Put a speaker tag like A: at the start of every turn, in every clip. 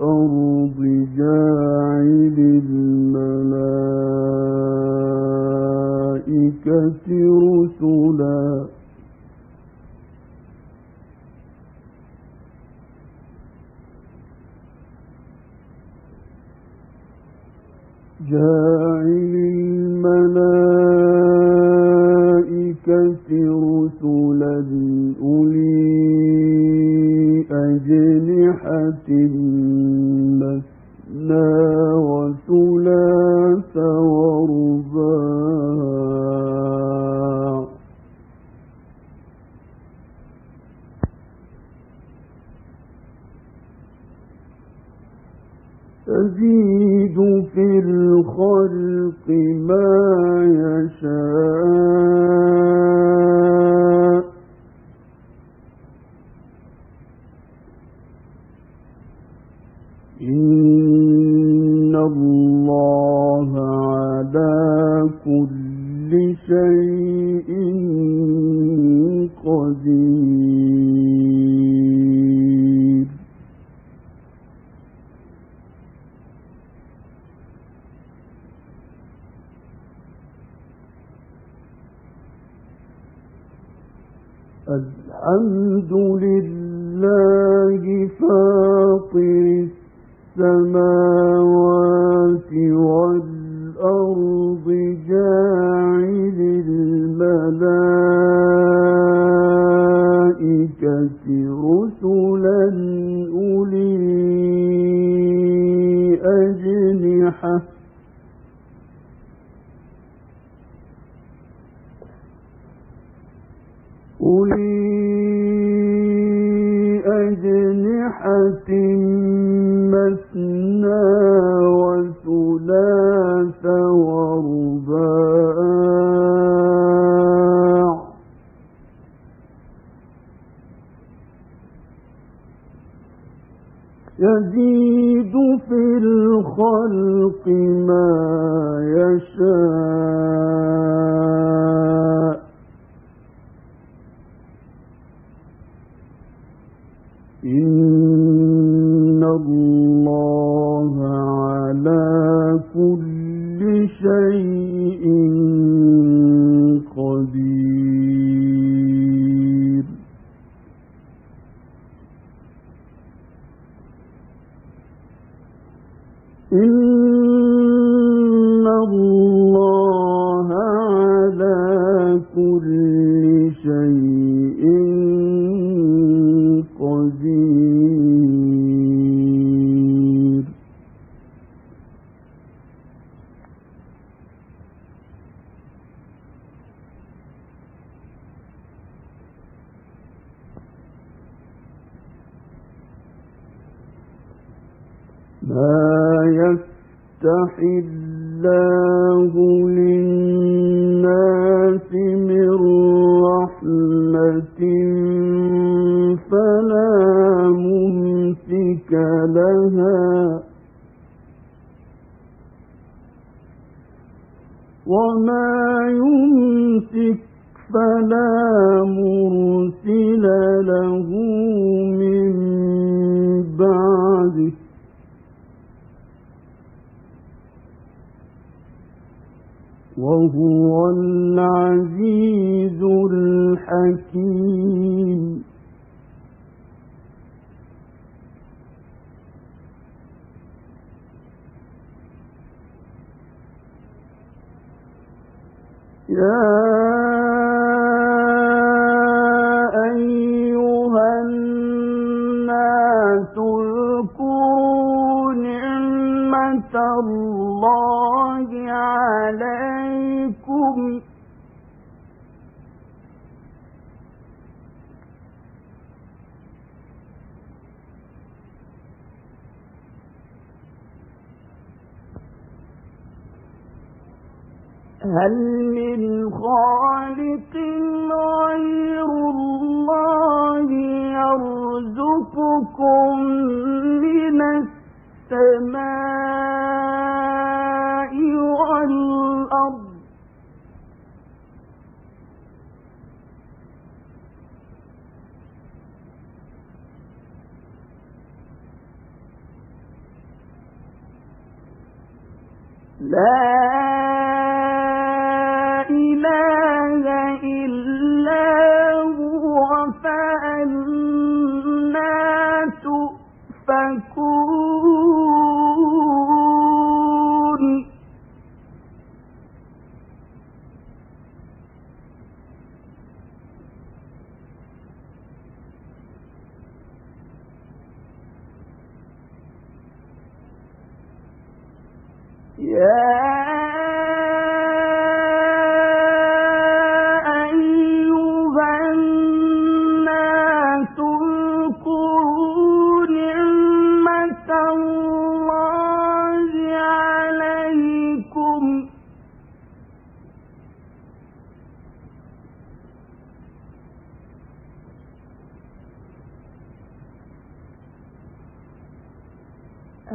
A: والأرض جاعل الملائكة رسلا. جاعل الملائكة رسلا أولي أجنحة مثنى الحمد لله فاطر السماوات والأرض جاعل الملائكة رسلا أولي أجنحة أولي أجنحة مثنى وثلاث ورباع يزيد في الخلق ما يشاء ما يفتح الله للناس من رحمة فلا ممسك لها وما يمسك فلا مرسل له من وهو العزيز الحكيم. يا لا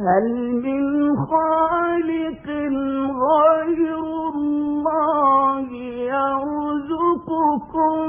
A: هل من خالق غير الله يرزقكم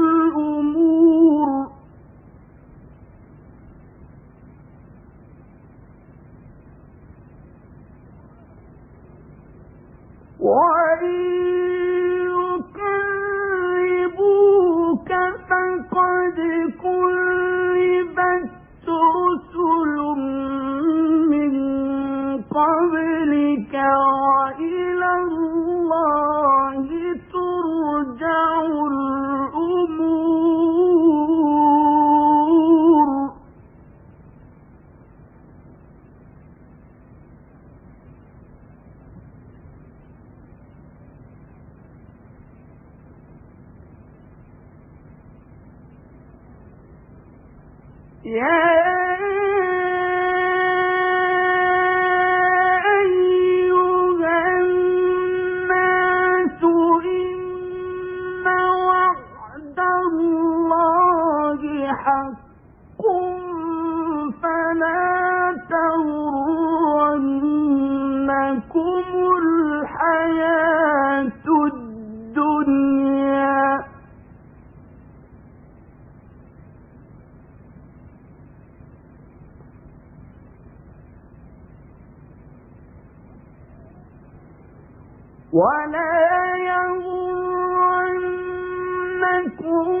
A: ولا يغرنكم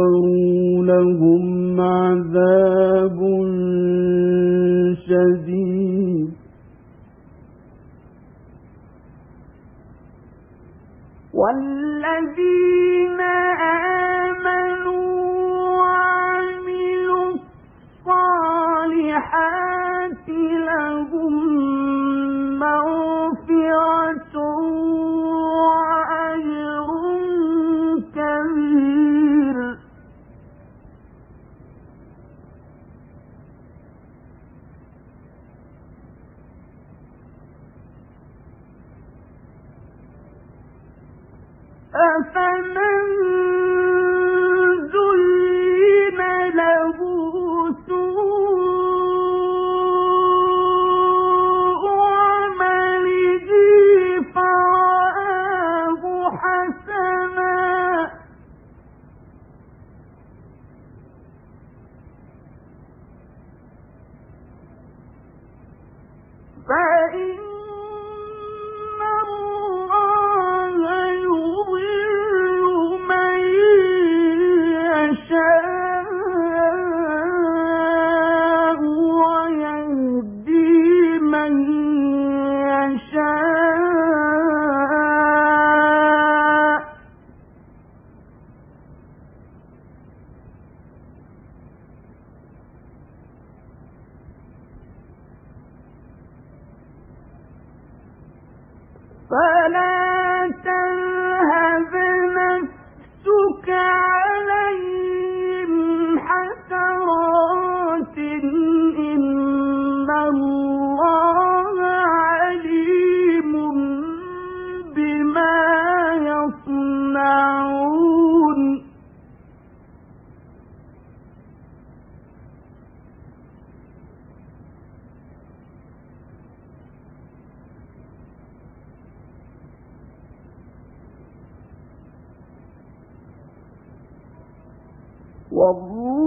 A: والله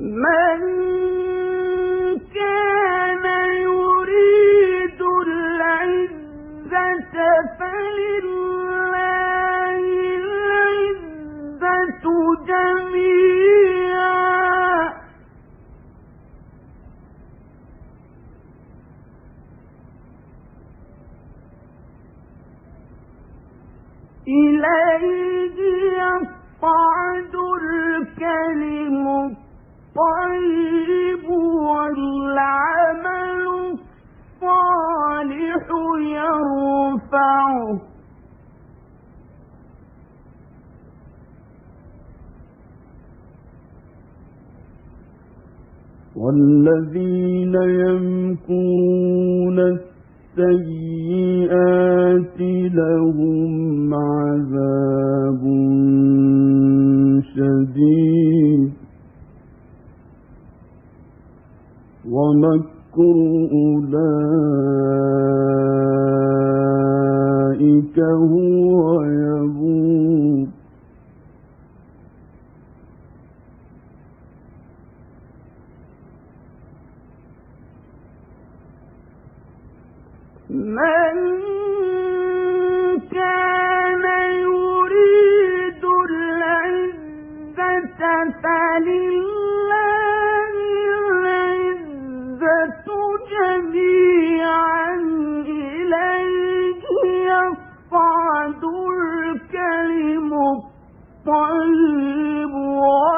A: من والذين يمكرون السيئات لهم عذاب شديد. ومكر أولئك هو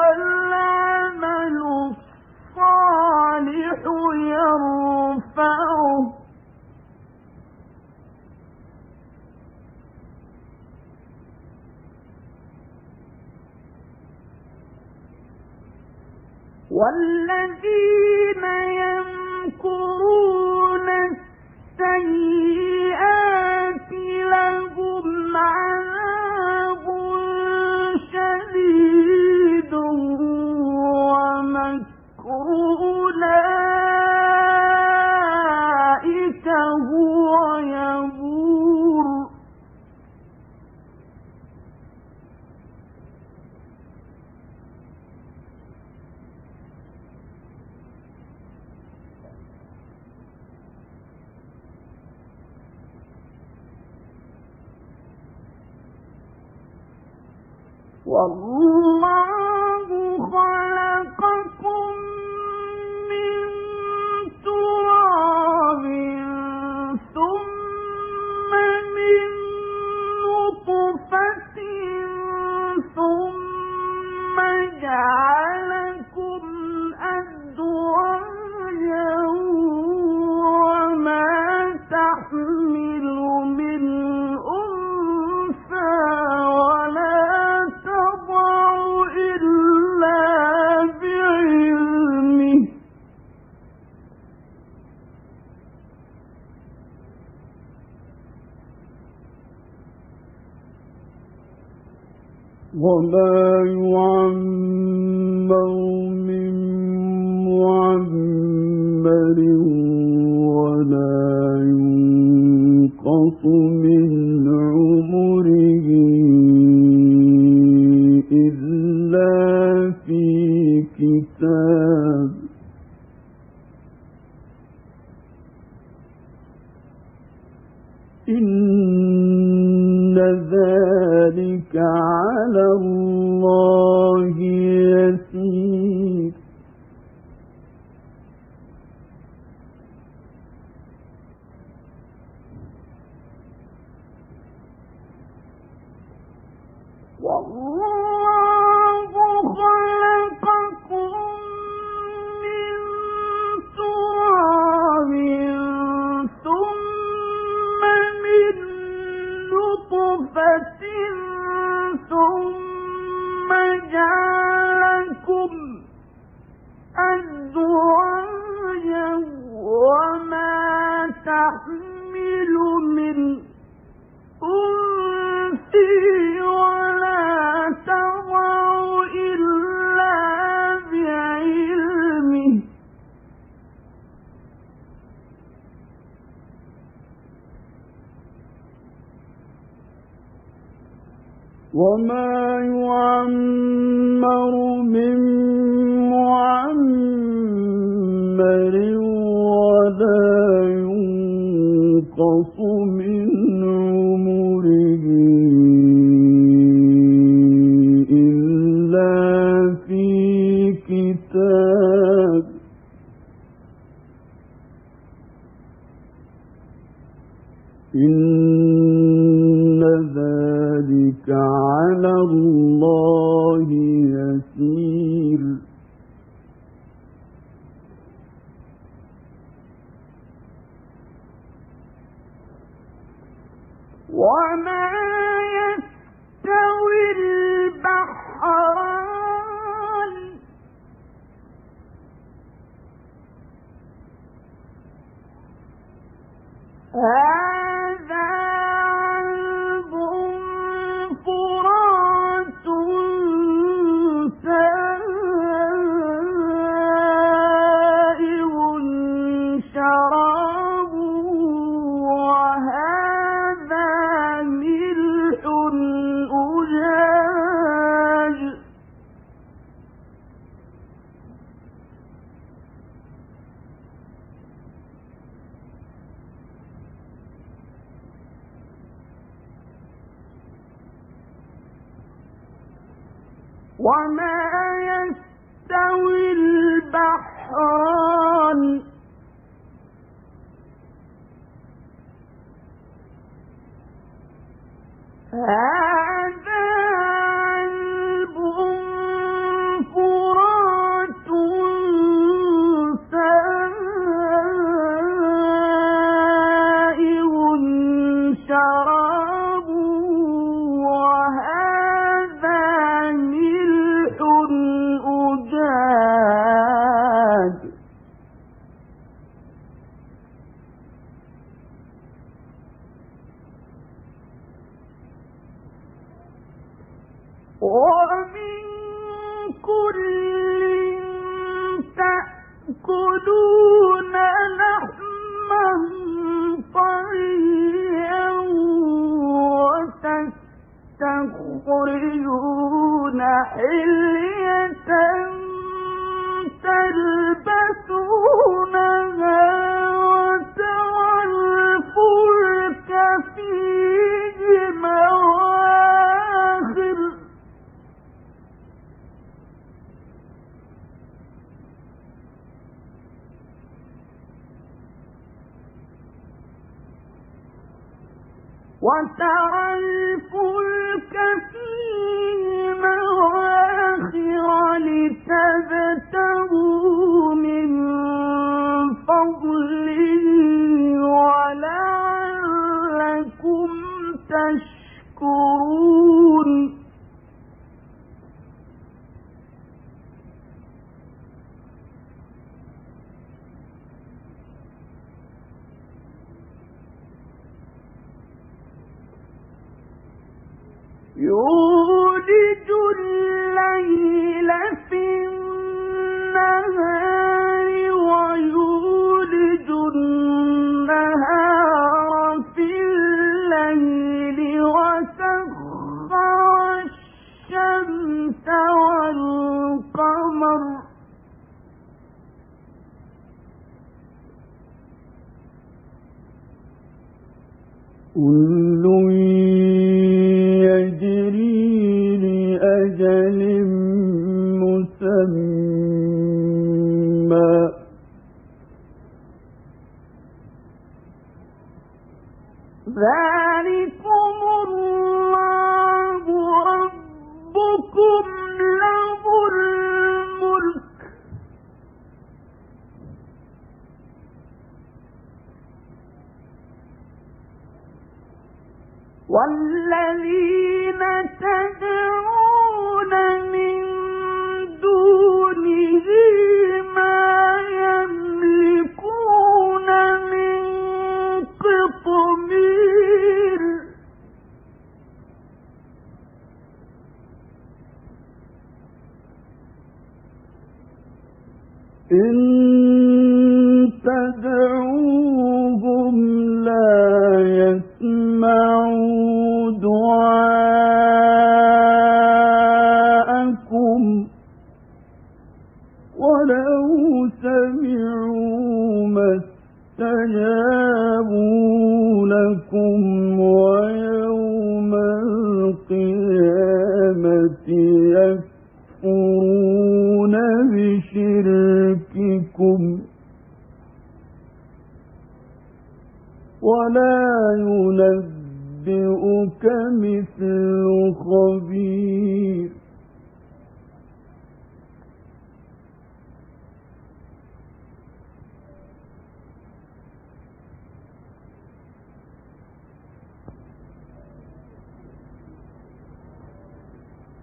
B: والعمل الصالح والذي والله جَعَلَكُمْ وما
A: يعمر من معمر ولا ينقص من عمره إلا في كتاب إن ذلك
B: وما يستوي البحران. هذا ذلكم الله ربكم له الملك. والذين تدعون
A: إن تدعوهم لا يسمعوا دعاءكم ولو سمعوا ما استجابوا لكم ويوم القيامة. بشرككم ولا ينبئك مثل خبير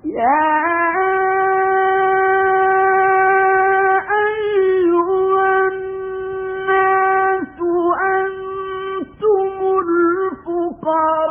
B: يا Papa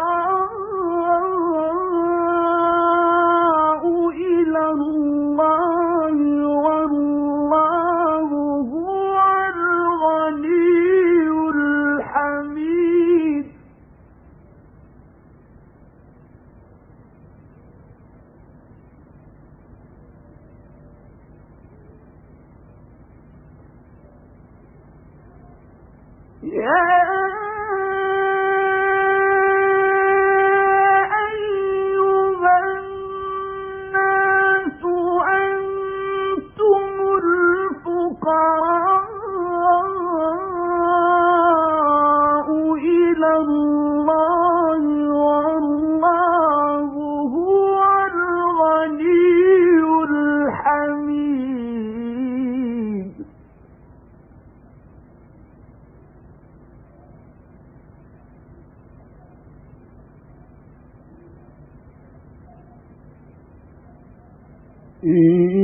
B: 嗯。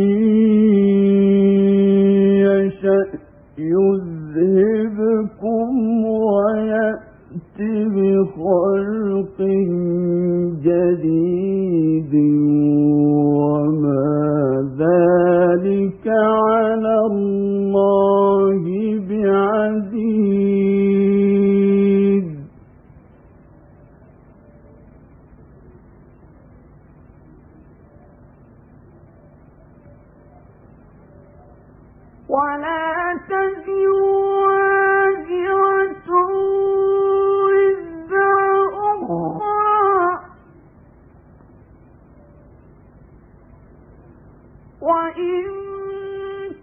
B: وإن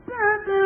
B: تدعو